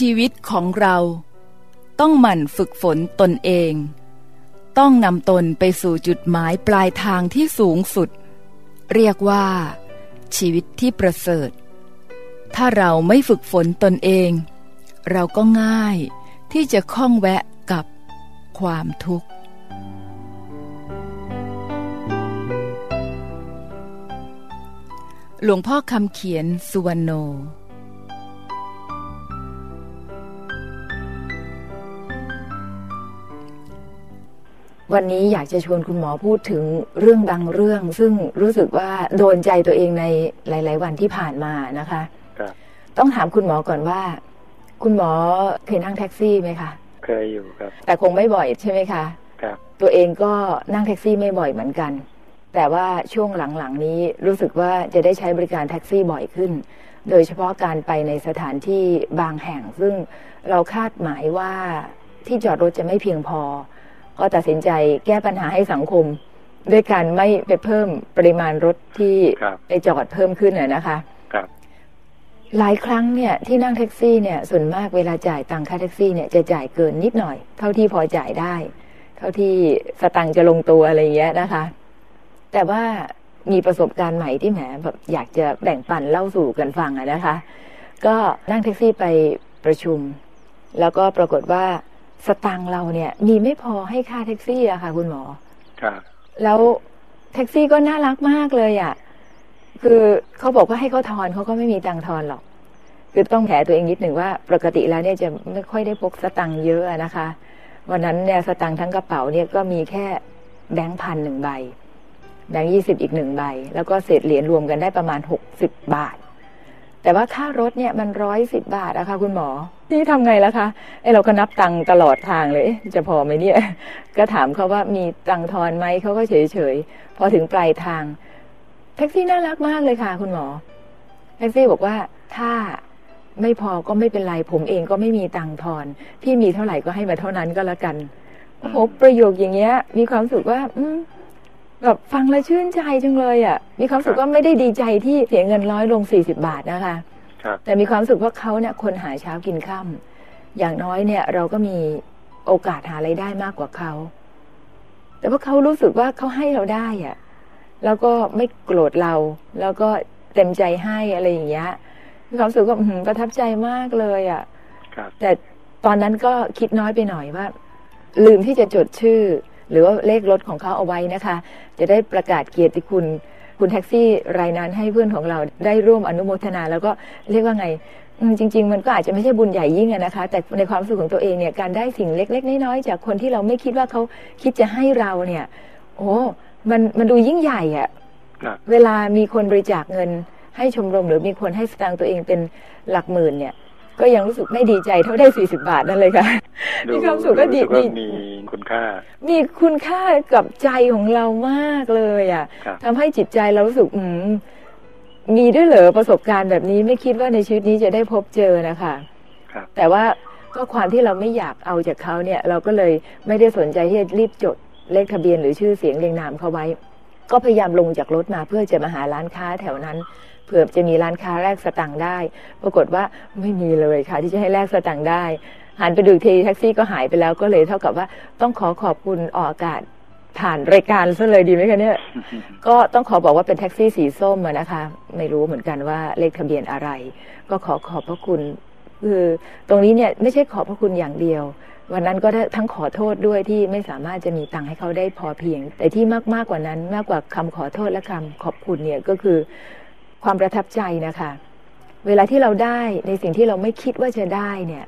ชีวิตของเราต้องหมั่นฝึกฝนตนเอง ต้องนำตนไปสู่จุดหมายปลายทางที่สูงสุด เรียกว่า ชีวิตที่ประเสริฐ ถ้าเราไม่ฝึกฝนตนเอง เราก็ง่ายที่จะคล้องแวะกับความทุกข์ หลวงพ่อคำเขียนสุวรรณโน วันนี้อยากจะชวนคุณหมอพูดถึงเรื่องบางเรื่อง ซึ่งรู้สึกว่าโดนใจตัวเองในหลาย ๆ วันที่ผ่านมานะคะครับต้องถามคุณหมอก่อนว่า คุณหมอเคยนั่งแท็กซี่ไหมคะเคยอยู่ครับ แต่คงไม่บ่อยใช่ไหมคะครับ ตัวเองก็นั่งแท็กซี่ไม่บ่อยเหมือนกัน แต่ว่าช่วงหลัง ๆ นี้รู้สึกว่าจะได้ใช้บริการแท็กซี่บ่อยขึ้น โดยเฉพาะการไปในสถานที่บางแห่ง ซึ่งเราคาดหมายว่าที่จอดรถจะไม่เพียงพอ ก็ตัดสินใจแก้ปัญหาให้สังคม ด้วยการไม่ไปเพิ่มปริมาณรถที่ครับไปจอดเพิ่มขึ้นน่ะนะคะครับหลายครั้งเนี่ยที่นั่งแท็กซี่เนี่ยส่วนมากเวลาจ่ายตังค่าแท็กซี่เนี่ยจะจ่ายเกินนิดหน่อย เท่าที่พอจ่ายได้ เท่าที่สตังค์จะลงตัวอะไรอย่างเงี้ยนะคะ แต่ว่ามีประสบการณ์ใหม่ที่แหมแบบอยากจะแบ่งปันเล่าสู่กันฟังอะนะคะ ก็นั่งแท็กซี่ไปประชุม แล้วก็ปรากฏว่า สตังค์เราเนี่ย มีไม่พอให้ค่าแท็กซี่อะค่ะ คุณหมอ ครับ แล้วแท็กซี่ก็น่ารักมากเลยอะ่ะคือเขาบอกว่าให้เขาทอนเขาก็ไม่มีตังค์ทอนหรอก คือต้องแผลตัวเองนิดหนึ่งว่า ปกติแล้วเนี่ยจะไม่ค่อยได้พกสตังค์เยอะอะนะคะ วันนั้นเนี่ยสตังค์ทั้งกระเป๋าเนี่ยก็มีแค่แบงค์พันหนึ่งใบ แบงค์ยี่สิบอีกหนึ่งใบ แล้วก็เศษเหรียญรวมกันได้ประมาณหกสิบบาท แต่ว่าค่ารถเนี่ยมันร้อยสิบบาทอะค่ะคุณหมอ นี่ทำไงล่ะคะไอเราก็นับตังค์ตลอดทางเลยเอ๊ะจะพอไหมเนี่ย ก็ถามเขาว่ามีตังค์ทอนไหมเขาก็เฉยเฉยๆพอถึงปลายทางแท็กซี่น่ารักมากเลยค่ะ คุณหมอแท็กซี่บอกว่าถ้าไม่พอก็ไม่เป็นไร ผมเองก็ไม่มีตังค์ทอน พี่มีเท่าไหร่ก็ให้มาเท่านั้นก็แล้วกันโอ้โหประโยคอย่างเงี้ย มีความรู้สึกว่า อืม แบบฟังแล้วชื่นใจจังเลยอะ มีความรู้สึกว่าไม่ได้ดีใจที่เสียเงินร้อยลงสี่สิบาทนะคะครับแต่มีความรู้สึกว่าเขาเนี่ยคนหาเช้ากินค่ำอย่างน้อยเนี่ยเราก็มีโอกาสหาไรายได้มากกว่าเขา แต่ว่าเขารู้สึกว่าเขาให้เราได้อะแล้วก็ไม่โกรธเรา แล้วก็เต็มใจให้อะไรอย่างเงี้ยมีความรู้สึกว่าอื้อหือประทับใจมากเลยอะ่ะครับแต่ตอนนั้นก็คิดน้อยไปหน่อยว่า ลืมที่จะจดชื่อ หรือว่าเลขรถของเขาเอาไว้นะคะ จะได้ประกาศเกียรติคุณคุณแท็กซี่รายนั้นให้เพื่อนของเราได้ร่วมอนุโมทนา แล้วก็เรียกว่าไงอืมจริง ๆ มันก็อาจจะไม่ใช่บุญใหญ่ยิ่งอะนะคะ แต่ในความรู้สึกของตัวเองเนี่ยการได้สิ่งเล็ก ๆ น้อยๆจากคนที่เราไม่คิดว่าเขาคิดจะให้เราเนี่ย โอ้มันมันดูยิ่งใหญ่อะครับเวลามีคนบริจาคเงินให้ชมรมหรือมีคนให้สตางค์ตัวเองเป็นหลักหมื่นเนี่ย ก็ยังรู้สึกไม่ดีใจเท่าได้สี่สิบาทนั่นเลยค่ะ มีความสุขก็ดีรู้สึดีว่ามีคุณค่า มีคุณค่ากับใจของเรามากเลยอะครับทำให้จิตใจเรารู้สึกอืมมีด้วยเหรอประสบการณ์แบบนี้ไม่คิดว่าในชีวิตนี้จะได้พบเจอนะคะครับแต่ว่าก็ความที่เราไม่อยากเอาจากเขาเนี่ย เราก็เลยไม่ได้สนใจที่จะรีบจดเลขทะเบียนหรือชื่อเสียงเรียงนามเขาไว้ ก็พยายามลงจากรถมาเพื่อจะมาหาร้านค้าแถวนั้นเผื่อจะมีร้านค้าแลกสตังค์ได้ ปรากฏว่าไม่มีเลยค่ะ ที่จะให้แลกสตังค์ได้หันไปดูอีกทีแท็กซี่ก็หายไปแล้วก็เลยเท่ากับว่าต้องขอขอบคุณออกอากาศผ่านรายการซะเลยดีไหมคะเนี่ย ก็ต้องขอบอกว่าเป็นแท็กซี่สีส้มอะนะคะ ไม่รู้เหมือนกันว่าเลขทะเบียนอะไร ก็ขอขอบพระคุณคือตรงนี้เนี่ยไม่ใช่ขอบพระคุณอย่างเดียว วันนั้นก็ได้ทั้งขอโทษด้วยที่ไม่สามารถจะมีตังค์ให้เขาได้พอเพียง แต่ที่มากมากกว่านั้นมากกว่าคำขอโทษและคำขอบคุณเนี่ยก็คือ ความประทับใจนะคะ เวลาที่เราได้ในสิ่งที่เราไม่คิดว่าจะได้เนี่ย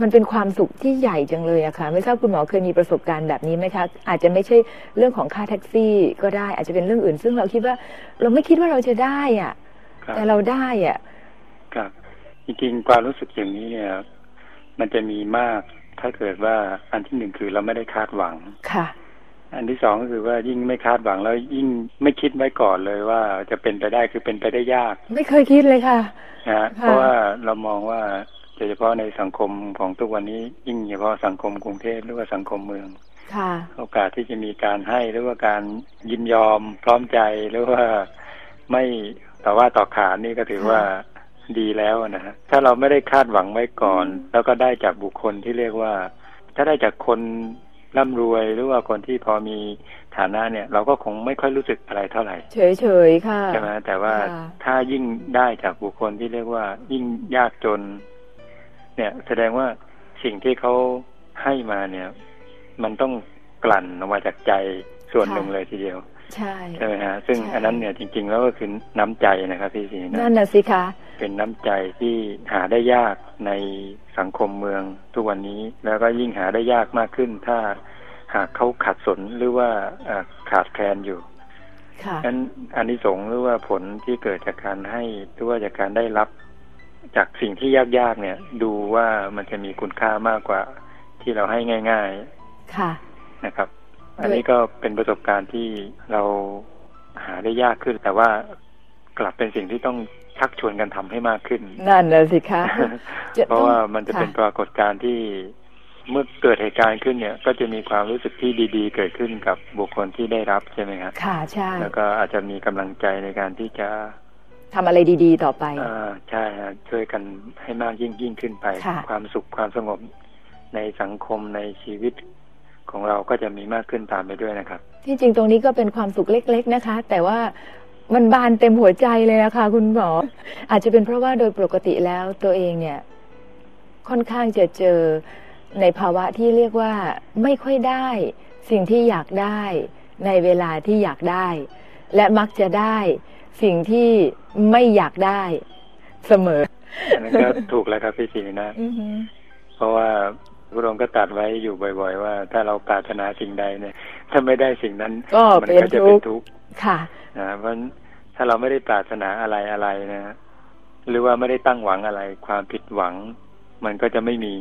มันเป็นความสุขที่ใหญ่จังเลยอะค่ะ ไม่ทราบคุณหมอเคยมีประสบการณ์แบบนี้ไหมคะ อาจจะไม่ใช่เรื่องของค่าแท็กซี่ก็ได้ อาจจะเป็นเรื่องอื่น ซึ่งเราคิดว่า เราไม่คิดว่าเราจะได้อะครับแต่เราได้อะครับจริงๆความรู้สึกอย่างนี้เนี่ย มันจะมีมากถ้าเกิดว่าอันที่หนึ่งคือเราไม่ได้คาดหวังค่ะ อันที่สองก็คือว่ายิ่งไม่คาดหวังแล้วยิ่งไม่คิดไว้ก่อนเลยว่าจะเป็นไปได้คือเป็นไปได้ยาก ไม่เคยคิดเลยค่ะนะฮะค่ะเพราะว่าเรามองว่าโดยเฉพาะในสังคมของทุกวันนี้ ยิ่งเฉพาะสังคมกรุงเทพหรือว่าสังคมเมืองค่ะโอกาสที่จะมีการให้หรือว่าการยินยอมพร้อมใจหรือว่าไม่ต่อว่าต่อขานนี่ก็ถือว่าดีแล้วนะฮะถ้าเราไม่ได้คาดหวังไว้ก่อน แล้วก็ได้จากบุคคลที่เรียกว่า ถ้าได้จากคน ร่ำรวยหรือว่าคนที่พอมีฐานะเนี่ย เราก็คงไม่ค่อยรู้สึกอะไรเท่าไหร่ เฉยๆค่ะใช่ไหมแต่ว่าค่ะถ้ายิ่งได้จากบุคคลที่เรียกว่า ยิ่งยากจน เนี่ยแสดงว่าสิ่งที่เขาให้มาเนี่ย มันต้องกลั่นออกมาจากใจส่วนหนึ่งเลยทีเดียว ใช่ใช่ไหมฮะซึ่งใช่อันนั้นเนี่ยจริง ๆ แล้วก็คือน้ำใจนะครับพี่สีนะนั่นน่ะสิคะเป็นน้ำใจที่หาได้ยากในสังคมเมืองทุกวันนี้ แล้วก็ยิ่งหาได้ยากมากขึ้น ถ้าหากเขาขัดสนหรือว่าเอ่อขาดแคลนอยู่ค่ะนั้นอานิสงส์หรือว่าผลที่เกิดจากการให้หรือว่าจากการได้รับ จากสิ่งที่ยากๆเนี่ย ดูว่ามันจะมีคุณค่ามากกว่าที่เราให้ง่ายค่ะๆนะครับ อันนี้ก็เป็นประสบการณ์ที่เราหาได้ยากขึ้น แต่ว่ากลับเป็นสิ่งที่ต้องชักชวนกันทำให้มากขึ้น นั่นน่ะสิคะจะเพราะว่ามันจะค่ะเป็นปรากฏการณ์ที่เมื่อเกิดเหตุการณ์ขึ้นเนี่ย ก็จะมีความรู้สึกที่ดีๆ เกิดขึ้นกับบุคคลที่ได้รับใช่ไหมครับค่ะใช่แล้วก็อาจจะมีกำลังใจในการที่จะทำอะไรดี ๆ ต่อไปเอ่อใช่ฮะช่วยกันให้มากยิ่งยิ่งขึ้นไปค่ะความสุขความสงบในสังคมในชีวิต ของเราก็จะมีมากขึ้นตามไปด้วยนะครับ ที่จริงตรงนี้ก็เป็นความสุขเล็ก ๆนะคะ แต่ว่ามันบานเต็มหัวใจเลยนะคะคุณหมอ อาจจะเป็นเพราะว่าโดยปกติแล้วตัวเองเนี่ย ค่อนข้างจะเจอในภาวะที่เรียกว่าไม่ค่อยได้ สิ่งที่อยากได้ ในเวลาที่อยากได้ และมักจะได้ สิ่งที่ไม่อยากได้ เสมออันนั้นก็ถูกแล้วครับพี่ศรีนะอือหือเพราะว่า พระองค์ก็ตรัดไว้อยู่บ่อยๆ ว่า ถ้าเราปรารถนาสิ่งใดเนี่ย ถ้าไม่ได้สิ่งนั้นก็มัเป็นก็จะทุเป็กนข์ทุกข์ค่ะนะเพราะฉะนั้นถ้าเราไม่ได้ปรารถนาอะไรอะไรนะหรือว่าไม่ได้ตั้งหวังอะไร ความผิดหวัง มันก็จะไม่มี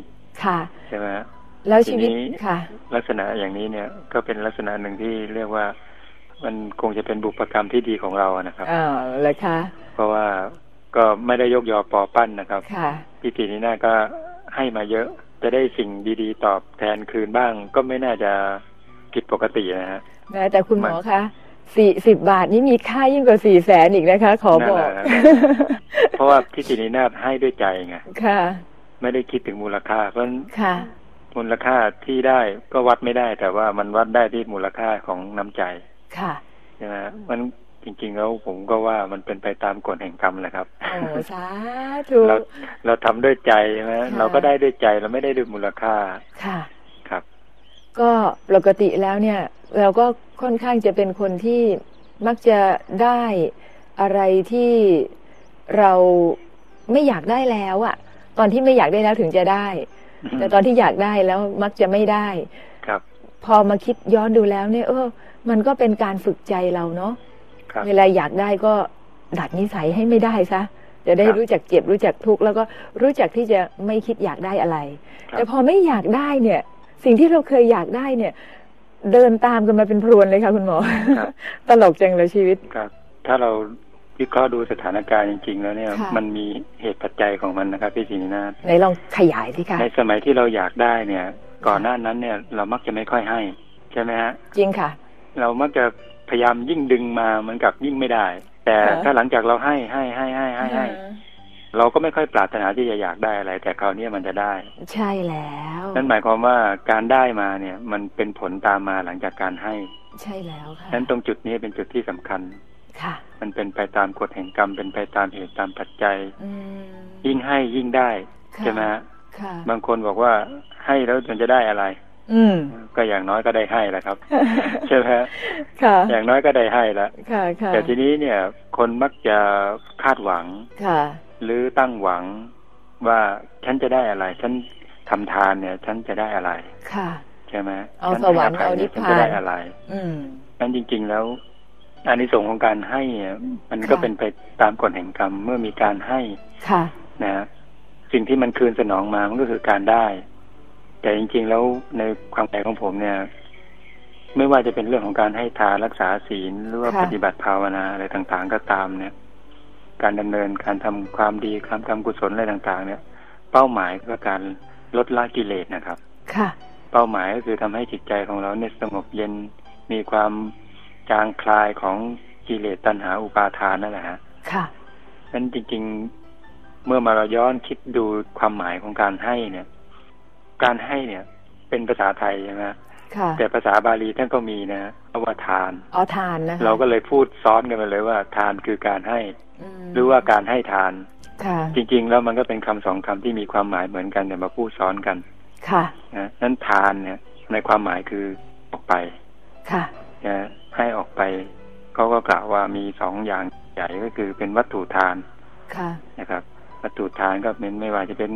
ค่ะใช่ไหมฮะแล้วชีวิตทีนี้ค่ะ ลักษณะอย่างนี้เนี่ย ก็เป็นลักษณะหนึ่งที่เรียกว่า มันคงจะเป็นบุพกรรมที่ดีของเราอะนะครับอ่าเลยค่ะ เพราะว่าก็ไม่ได้ยกยอปอปั้นนะครับ ค่ะพี่ปีนี้น่าก็ให้มาเยอะ จะได้สิ่งดีๆ ตอบแทนคืนบ้าง ก็ไม่น่าจะผิดปกตินะฮะแม้แต่คุณหมอคะสี่สิบบาทนี่มีค่ายิ่งกว่าสี่แสนอีกนะคะ ขอบอกนั่นแหละเพราะว่าพี่ปีนี้นาฏให้ด้วยใจไงค่ะ ไม่ได้คิดถึงมูลค่า เพราะฉะนั้นค่ะ มูลค่าที่ได้ก็วัดไม่ได้ แต่ว่ามันวัดได้ที่มูลค่าของน้ำใจค่ะใช่ไหมฮะมัน จริง ๆ แล้วผมก็ว่ามันเป็นไปตามกฎแห่งกรรมแหละครับโอ้สาธุเราเราทำด้วยใจใช่ไหมค่ะเราก็ได้ด้วยใจเราไม่ได้ด้วยมูลค่าค่ะครับ ก็ปกติแล้วเนี่ย เราก็ค่อนข้างจะเป็นคนที่มักจะได้อะไรที่เราไม่อยากได้แล้วอะตอนที่ไม่อยากได้แล้วถึงจะได้ แต่ตอนที่อยากได้แล้วมักจะไม่ได้ ครับ พอมาคิดย้อนดูแล้วเนี่ย เออ มันก็เป็นการฝึกใจเราเนาะครับ เวลาอยากได้ก็ดัดนิสัยให้ไม่ได้ซะจะได้ครับรู้จักเจ็บรู้จักทุกข์แล้วก็รู้จักที่จะไม่คิดอยากได้อะไรครับแต่พอไม่อยากได้เนี่ย สิ่งที่เราเคยอยากได้เนี่ย เดินตามกันมาเป็นพรวนเลยค่ะคุณหมอครับตลกจังเลยชีวิตครับ ถ้าเราวิเคราะห์ดูสถานการณ์จริง ๆ แล้วเนี่ยค่ะมันมีเหตุปัจจัยของมันนะครับพี่ศรีนาถไหนลองขยายสิคะในสมัยที่เราอยากได้เนี่ย ก่อนหน้านั้นเนี่ย เรามักจะไม่ค่อยให้ ใช่ไหมฮะจริงค่ะ เรามักจะ พยายามยิ่งดึงมาเหมือนกับยิ่งไม่ได้ แต่ค่ะถ้าหลังจากเราให้ให้ให้ให้ให้ให้เราก็ไม่ค่อยปรารถนาที่จะอยากได้อะไร แต่คราวนี้มันจะได้ ใช่แล้ว นั่นหมายความว่าการได้มาเนี่ย มันเป็นผลตามมาหลังจากการให้ ใช่แล้วค่ะนั้นตรงจุดนี้เป็นจุดที่สำคัญค่ะ มันเป็นไปตามกฎแห่งกรรม เป็นไปตามเหตุตามปัจจัยอืมยิ่งให้ยิ่งได้ค่ะใช่ไหมฮะค่ะบางคนบอกว่าให้แล้วมันจะได้อะไร อืมก็อย่างน้อยก็ได้ให้แหละครับใช่ไหมฮะค่ะ อย่างน้อยก็ได้ให้แล้วค่ะค่ะแต่ทีนี้เนี่ย คนมักจะคาดหวังค่ะ หรือตั้งหวังว่าฉันจะได้อะไร ฉันทำทานเนี่ย ฉันจะได้อะไร ค่ะ ใช่ไหมเอาฉันสวรรค์ให้ภัยเอานิเนี่ยพฉันพานจะได้อะไร อืมนั้นจริง ๆแล้วอานิสงส์ของการให้เนี่ยมันก็ค่ะเป็นไปตามกฎแห่งกรรมเมื่อมีการให้ค่ะ นะฮะสิ่งที่มันคืนสนองมามันก็คือการได้ แต่จริง ๆ แล้วในความแปลของผมเนี่ย ไม่ว่าจะเป็นเรื่องของการให้ทานรักษาศีลหรือว่าค่ะปฏิบัติภาวนาอะไรต่างๆก็ตามเนี่ย การดำเนินการทำความดีทำกรรมกุศลอะไรต่าง ๆ เนี่ย เป้าหมายก็การลดละกิเลสนะครับ ค่ะ เป้าหมายก็คือทำให้จิตใจของเราเนี่ยสงบเย็นมีความจางคลายของกิเลสตัณหาอุปาทานนั่นแหละฮะค่ะนั้นจริงเมื่อมาเราย้อนคิดดูความหมายของการให้เนี่ย การให้เนี่ยเป็นภาษาไทยใช่ไหมค่ะแต่ภาษาบาลีท่านก็มีนะคำว่าทานอ๋อทานนะคะเราก็เลยพูดซ้อนกันไปเลยว่า ทานคือการให้มหรือว่าการให้ทานค่ะจริง ๆ แล้วมันก็เป็นคำสองคำที่มีความหมายเหมือนกันแต่มาพูดซ้อนกัน ค่ะนะนั้นทานเนี่ย ในความหมายคือออกไป ค่ะนะให้ออกไปเขาก็กล่าวว่ามีสองอย่างใหญ่ก็คือเป็นวัตถุทาน ค่ะนะครับ วัตถุทานก็เป็นไม่ว่าจะเป็น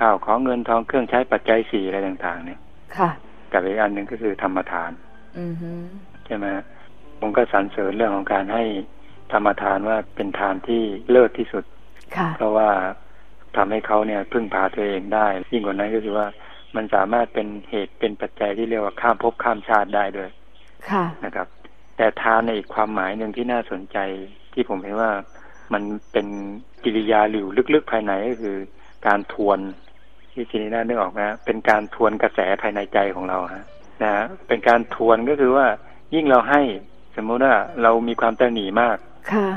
ข้าวของเงินทองเครื่องใช้ปัจจัยสี่อะไรต่างๆ เนี่ย ค่ะ กับอีกอันหนึ่งก็คือธรรมทานอือฮึใช่ไหมผมก็สรรเสริญเรื่องของการให้ธรรมทานว่าเป็นทานที่เลิศที่สุดค่ะเพราะว่าทำให้เขาเนี่ยพึ่งพาตัวเองได้ยิ่งกว่านั้นก็คือว่ามันสามารถเป็นเหตุเป็นปัจจัยที่เรียกว่าข้ามภพข้ามชาติได้ด้วย ค่ะนะครับ แต่ทานในอีกความหมายหนึ่งที่น่าสนใจที่ผมเห็นว่ามันเป็นกิริยาหรือลึกๆภายในก็คือ การทวน ที่ทีนี้น่านึกออกไหมฮะเป็นการทวนกระแสภายในใจของเราฮะนะฮะเป็นการทวนก็คือว่ายิ่งเราให้สมมุติว่าเรามีความตระหนี่มากค่ะ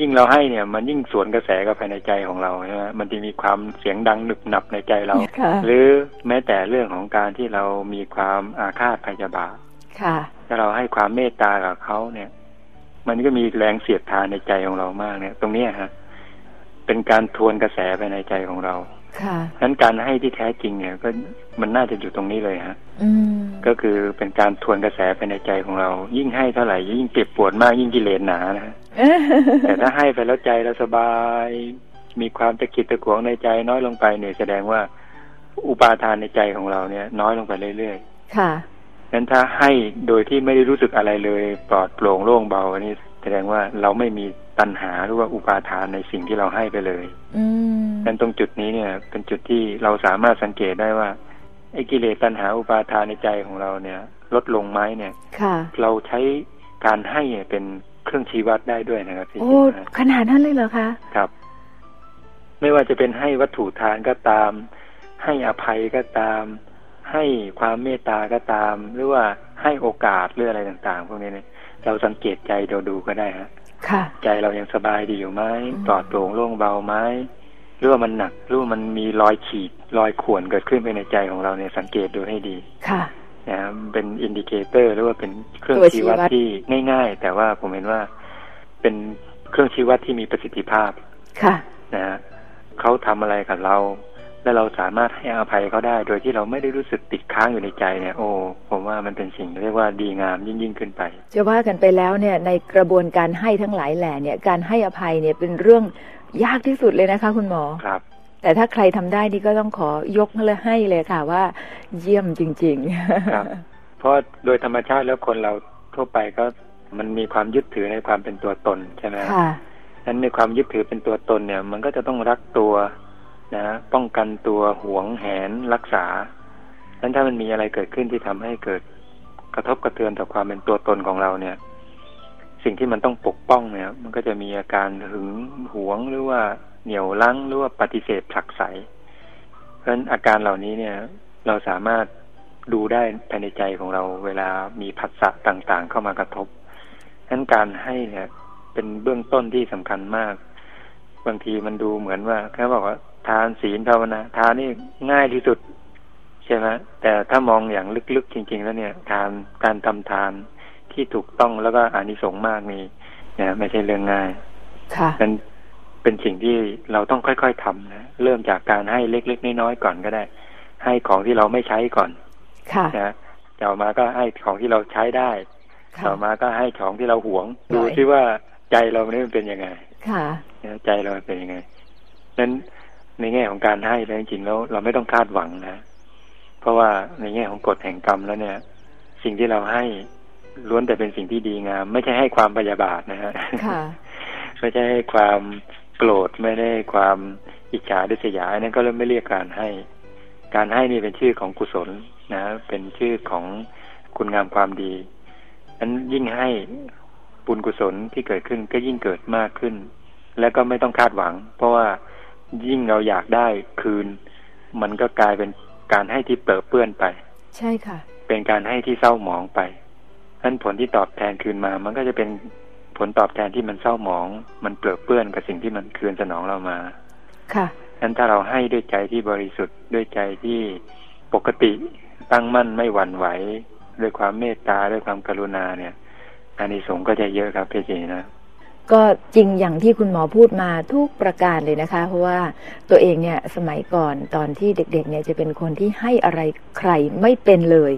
ยิ่งเราให้เนี่ย มันยิ่งสวนกระแสกับภายในใจของเราใช่ไหมมันจะมีความเสียงดังหนึบหนับในใจเราค่ะหรือแม้แต่เรื่องของการที่เรามีความอาฆาตพยาบาทค่ะถ้าเราให้ความเมตตากับเขาเนี่ย มันก็มีแรงเสียดทานในใจของเรามากเนี่ย ตรงเนี้ยฮะเป็นการทวนกระแสภายในใจของเรา ค่ะฉะนั้นการให้ที่แท้จริงเนี่ย ก็มันน่าจะอยู่ตรงนี้เลยฮะอืมก็คือเป็นการทวนกระแสภายในใจของเรา ยิ่งให้เท่าไหร่ ยิ่งเจ็บปวดมากยิ่งกิเลสหนานะฮะแต่ถ้าให้ไปแล้วใจเราสบาย มีความตะกิดตะขวงในใจน้อยลงไปเนี่ยแสดงว่า อุปาทานในใจของเราเนี่ย น้อยลงไปเรื่อยค่ะๆนั้นถ้าให้โดยที่ไม่ได้รู้สึกอะไรเลย ปลอดโปร่งโล่งเบาอันนี้ แสดงว่าเราไม่มี ตัณหาหรือว่าอุปาทานในสิ่งที่เราให้ไปเลยอืมนั้นตรงจุดนี้เนี่ย เป็นจุดที่เราสามารถสังเกตได้ว่าไอ้กิเลสตัณหาอุปาทานในใจของเราเนี่ย ลดลงไหมเนี่ยค่ะ เราใช้การให้เป็นเครื่องชี้วัดได้ด้วยนะครับพี่โอ้นะขนาดนั้นเลยเหรอคะครับ ไม่ว่าจะเป็นให้วัตถุทานก็ตาม ให้อภัยก็ตาม ให้ความเมตตาก็ตาม หรือว่าให้โอกาสหรืออะไรต่าง ๆ พวกนี้เนี่ยเราสังเกตใจเราดูก็ได้ฮะค่ะ ใจเรายังสบายดีอยู่ไหมอืมปลอดโปร่งโล่งเบาไหมหรือว่ามันหนักหรือว่ามันมีรอยขีดรอยข่วนเกิดขึ้นไปในใจของเราเนี่ยสังเกตดูให้ดี ค่ะนะเป็น indicator หรือว่าเป็นเครื่องตัวชี้ชี้วัดวัดที่ง่าย ๆ แต่ว่าผมเห็นว่าเป็นเครื่องชี้วัดที่มีประสิทธิภาพ ค่ะ นะฮะเขาทำอะไรกับเรา และเราสามารถให้อภัยเขาได้ โดยที่เราไม่ได้รู้สึกติดค้างอยู่ในใจเนี่ย โอ้ผมว่ามันเป็นสิ่งเรียกว่าดีงามยิ่งยิ่งขึ้นไป จะว่ากันไปแล้วเนี่ย ในกระบวนการให้ทั้งหลายแหล่เนี่ยการให้อภัยเนี่ยเป็นเรื่องยากที่สุดเลยนะคะ คุณหมอครับแต่ถ้าใครทำได้นี่ก็ต้องขอยกเลยให้เลยค่ะว่า เยี่ยมจริงครับเพราะโดยธรรมชาติแล้วคนเราทั่วไปก็มันมีความยึดถือในความเป็นตัวตนใช่ไหมค่ะนั้นในความยึดถือเป็นตัวตนเนี่ย มันก็จะต้องรักตัว นะป้องกันตัวหวงแหนรักษาดังนั้นถ้ามันมีอะไรเกิดขึ้นที่ทำให้เกิดกระทบกระเทือนต่อความเป็นตัวตนของเราเนี่ย สิ่งที่มันต้องปกป้องเนี่ย มันก็จะมีอาการหึงหวงหรือว่าเหนี่ยวรั้งหรือว่าปฏิเสธผลักไสเพราะฉะนั้นอาการเหล่านี้เนี่ย เราสามารถดูได้ภายในใจของเราเวลามีผัสสะต่างๆ เข้ามากระทบฉะนั้นการให้เนี่ย เป็นเบื้องต้นที่สำคัญมาก บางทีมันดูเหมือนว่าแค่บอกว่า ทานศีลภาวนาทานนี่ง่ายที่สุดใช่ไหมแต่ถ้ามองอย่างลึกๆจริง ๆ แล้วเนี่ยทานการทำทานที่ถูกต้องแล้วก็อานิสงส์มากนี่เนี่ยไม่ใช่เรื่องง่ายค่ะนั้นเป็นสิ่งที่เราต้องค่อยๆทำนะเริ่มจากการให้เล็กๆน้อยๆก่อนก็ได้ ให้ของที่เราไม่ใช้ก่อนค่ะนะต่อมาก็ให้ของที่เราใช้ได้ค่ะต่อมาก็ให้ของที่เราหวงหน่ดูอยที่ว่าใจเราเนี่ยมันเป็นยังไง ค่ะนะใจเราเป็นยังไงนั้น ในแง่ของการให้แล้วจริงๆแล้วเราไม่ต้องคาดหวังนะ เพราะว่าในแง่ของกฎแห่งกรรมแล้วเนี่ย สิ่งที่เราให้ล้วนแต่เป็นสิ่งที่ดีงาม ไม่ใช่ให้ความพยาบาทนะฮะค่ะไม่ใช่ให้ความโกรธไม่ได้ให้ความอิจฉาดิษยาอันนั้นก็เริ่มไม่เรียกการให้ การให้นี่เป็นชื่อของกุศลนะ เป็นชื่อของคุณงามความดีนั้นยิ่งให้บุญกุศลที่เกิดขึ้นก็ยิ่งเกิดมากขึ้น แล้วก็ไม่ต้องคาดหวัง เพราะว่า ยิ่งเราอยากได้คืน มันก็กลายเป็นการให้ที่เปรอะเปื้อนไป ใช่ค่ะ เป็นการให้ที่เศร้าหมองไปนั้นผลที่ตอบแทนคืนมา มันก็จะเป็นผลตอบแทนที่มันเศร้าหมอง มันเปลือะเปื้อนกับสิ่งที่มันคืนสนองเรามา ค่ะฉนั้นถ้าเราให้ด้วยใจที่บริสุทธิ์ด้วยใจที่ปกติตั้งมั่นไม่หวั่นไหว ด้วยความเมตตาด้วยความกรุณาเนี่ยอานิสงส์ก็จะเยอะครับพี่จีนะ ก็จริงอย่างที่คุณหมอพูดมาทุกประการเลยนะคะ เพราะว่าตัวเองเนี่ยสมัยก่อนตอนที่เด็กๆเนี่ยจะเป็นคนที่ให้อะไรใครไม่เป็นเลย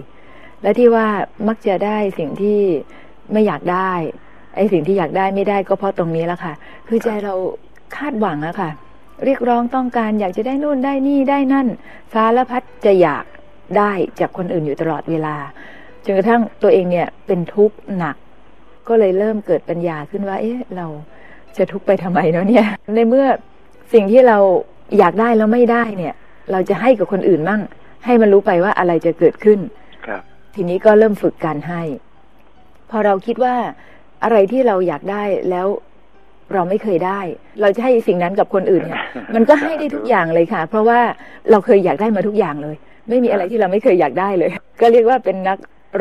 และที่ว่ามักจะได้สิ่งที่ไม่อยากได้ไอ้สิ่งที่อยากได้ไม่ได้ก็เพราะตรงนี้ละค่ะ คือใจเราคาดหวังอะค่ะ เรียกร้องต้องการอยากจะได้นู่นได้นี่ได้นั่นสารพัดจะอยากได้จากคนอื่นอยู่ตลอดเวลาจนกระทั่งตัวเองเนี่ยเป็นทุกข์หนัก ก็เลยเริ่มเกิดปัญญาขึ้นว่า เอ๊ะ เราจะทุกข์ไปทำไมเนาะเนี่ย ในเมื่อสิ่งที่เราอยากได้แล้วไม่ได้เนี่ย เราจะให้กับคนอื่นมั่ง ให้มันรู้ไปว่าอะไรจะเกิดขึ้น ครับ ทีนี้ก็เริ่มฝึกการให้ พอเราคิดว่าอะไรที่เราอยากได้แล้วเราไม่เคยได้ เราจะให้สิ่งนั้นกับคนอื่นเนี่ย มันก็ให้ได้ทุกอย่างเลยค่ะ เพราะว่าเราเคยอยากได้มาทุกอย่างเลย ไม่มีอะไรที่เราไม่เคยอยากได้เลย ก็เรียกว่าเป็นนัก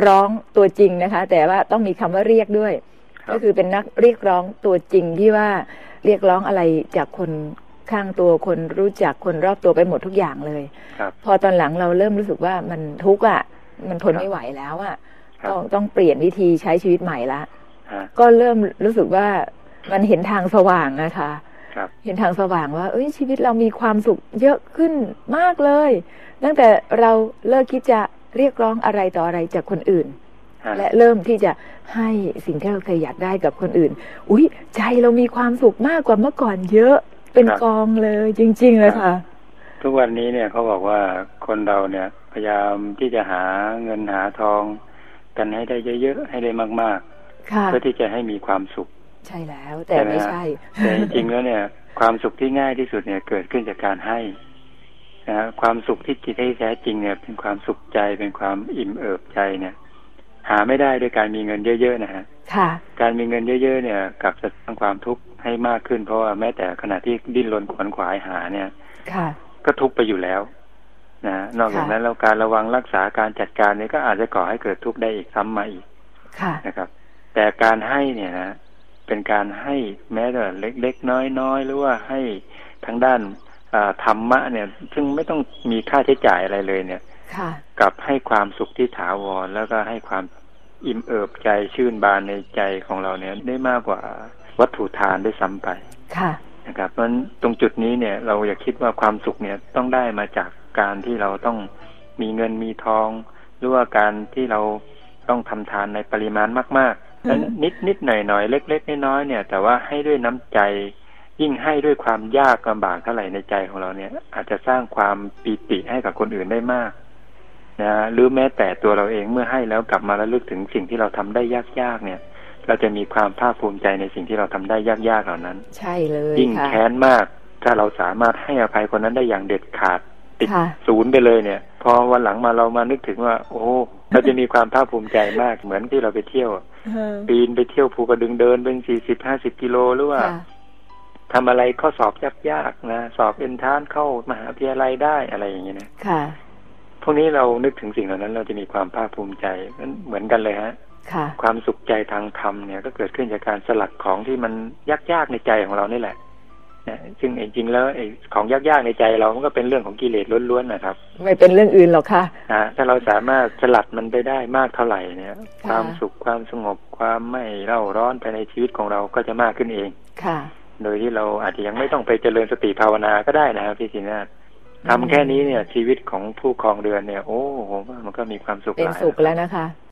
ร้องตัวจริงนะคะ แต่ว่าต้องมีคำว่าเรียกด้วยครับก็คือเป็นนักเรียกร้องตัวจริงที่ว่าเรียกร้องอะไรจากคนข้างตัวคนรู้จักคนรอบตัวไปหมดทุกอย่างเลยครับพอตอนหลังเราเริ่มรู้สึกว่ามันทุกข์อะ มันทนครับไม่ไหวแล้วอะครับต้องต้องเปลี่ยนวิธีใช้ชีวิตใหม่ละฮะก็เริ่มรู้สึกว่ามันเห็นทางสว่างนะคะครับเห็นทางสว่างว่า เอ้ยชีวิตเรามีความสุขเยอะขึ้นมากเลย ตั้งแต่เราเลิกคิดจะ เรียกร้องอะไรต่ออะไรจากคนอื่นฮะและเริ่มที่จะให้สิ่งที่เราเคยอยากได้กับคนอื่น อุ๊ย ใจเรามีความสุขมากกว่าเมื่อก่อนเยอะ เป็นกองเลยจริง ๆ เลยค่ะ ทุกวันนี้เนี่ยเขาบอกว่าคนเราเนี่ย พยายามที่จะหาเงินหาทอง กันให้ได้เยอะๆให้ได้มากค่ะๆเพื่อที่จะให้มีความสุข ใช่แล้ว แต่ไม่ใช่ แต่จริงๆแล้วเนี่ย ความสุขที่ง่ายที่สุดเนี่ยเกิดขึ้นจากการให้ นะฮะความสุขที่จิตที่แท้จริงเนี่ย เป็นความสุขใจเป็นความอิ่มเอิบใจเนี่ย หาไม่ได้ด้วยการมีเงินเยอะๆนะฮะค่ะการมีเงินเยอะๆเนี่ยกลับจะสร้างความทุกข์ให้มากขึ้น เพราะว่าแม้แต่ขณะที่ดิ้นรนขวนขวายหาเนี่ยค่ะก็ทุกข์ไปอยู่แล้วนะนอกจากนั้นแล้วการระวังรักษาการจัดการเนี่ยก็อาจจะก่อให้เกิดทุกข์ได้อีกซ้ำมาอีกค่ะนะครับ แต่การให้เนี่ยนะเป็นการให้แม้แต่เล็กๆน้อยๆหรือว่าให้ทางด้านอ่า ธรรมะเนี่ย ซึ่งไม่ต้องมีค่าใช้จ่ายอะไรเลยเนี่ยค่ะกลับให้ความสุขที่ถาวรแล้วก็ให้ความอิ่มเอิบใจชื่นบานในใจของเราเนี่ย ได้มากกว่าวัตถุทานด้วยซ้ำไปค่ะนะครับเพราะฉะนั้นตรงจุดนี้เนี่ย เราอย่าคิดว่าความสุขเนี่ยต้องได้มาจากการที่เราต้องมีเงินมีทอง หรือว่าการที่เราต้องทำทานในปริมาณมากๆนั้นนิดนิดหน่อยหน่อยเล็ก ๆ น้อยๆเนี่ย แต่ว่าให้ด้วยน้ำใจ ยิ่งให้ด้วยความยากลำบากเท่าไหร่ในใจของเราเนี่ย อาจจะสร้างความปีติให้กับคนอื่นได้มากนะหรือแม้แต่ตัวเราเองเมื่อให้แล้วกลับมาระลึกถึงสิ่งที่เราทำได้ยากๆเนี่ย เราจะมีความภาคภูมิใจในสิ่งที่เราทำได้ยากๆเหล่านั้น ใช่เลยยิ่งค่ะแค้นมาก ถ้าเราสามารถให้อภัยคนนั้นได้อย่างเด็ดขาดติดค่ะศูนย์ไปเลยเนี่ย พอวันหลังมาเรามานึกถึงว่า โอ้เราจะมีความภาคภูมิใจมากเหมือนที่เราไปเที่ยวปีนไปเที่ยวภูกระดึงเดินเป็นสี่สิบห้าสิบกิโลหรือว่าค่ะ ทำอะไรข้อสอบยากๆนะสอบเอนทรานซ์เข้ามหาวิทยาลัยได้อะไรอย่างเงี้ยนะค่ะ พวกนี้เรานึกถึงสิ่งเหล่านั้น เราจะมีความภาคภูมิใจนั้นเหมือนกันเลยฮะค่ะ ความสุขใจทางธรรมเนี่ยก็เกิดขึ้นจากการสลัดของที่มันยากๆในใจของเรานี่แหละนะซึ่งจริงๆแล้วไอ้ของยากๆในใจเรามันก็เป็นเรื่องของกิเลสล้วนๆนะครับ ไม่เป็นเรื่องอื่นหรอกค่ะนะถ้าเราสามารถสลัดมันไปได้มากเท่าไหร่เนี่ยค่ะความสุขความสงบความไม่เร่าร้อนภายในชีวิตของเราก็จะมากขึ้นเองค่ะ โดยที่เราอาจจะยังไม่ต้องไปเจริญสติภาวนาก็ได้นะครับพี่ศินาถทำแค่นี้เนี่ย ชีวิตของผู้ครองเรือนเนี่ย โอ้ผมว่ามันก็มีความสุขเป็นหลายสุขแล้วนะคะ